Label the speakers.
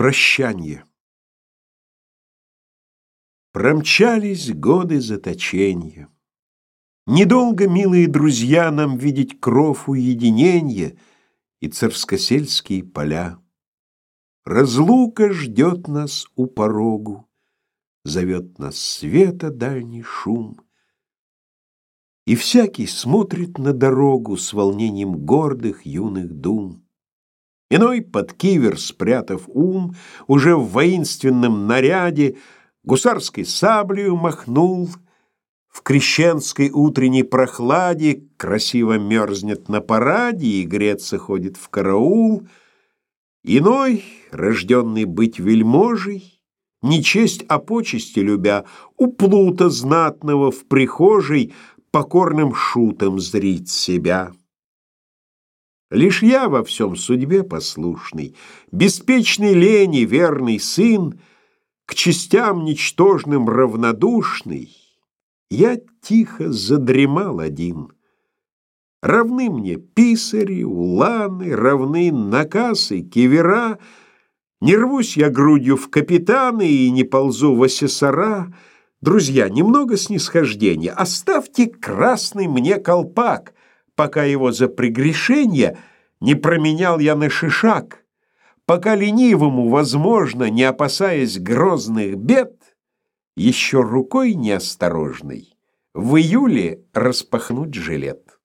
Speaker 1: Прощанье. Промчались годы заточения. Недолго, милые друзья, нам видеть кров уединенья и царскосельские поля. Разлука ждет нас у порогу, зовет нас света дальний шум. И всякий смотрит на дорогу с волнением гордых юных дум. Иной под кивер, спрятав ум, уже в воинственном наряде, гусарской саблею махнул, в крещенской утренней прохладе красиво мерзнет на параде и греться ходит в караул. Иной, рожденный быть вельможей, не честь, а почести любя, у плута знатного в прихожей покорным шутом зрит себя. Лишь я во всем судьбе послушный, Беспечный лени верный сын, К частям ничтожным равнодушный, Я тихо задремал один. Равны мне писари, уланы, Равны накасы, кивера, Не рвусь я грудью в капитаны И не ползу в асессора. Друзья, немного снисхождения, Оставьте красный мне колпак — пока его за прегрешение не променял я на шишак, пока ленивому, возможно, не опасаясь грозных бед, еще рукой неосторожной в июле распахнуть жилет.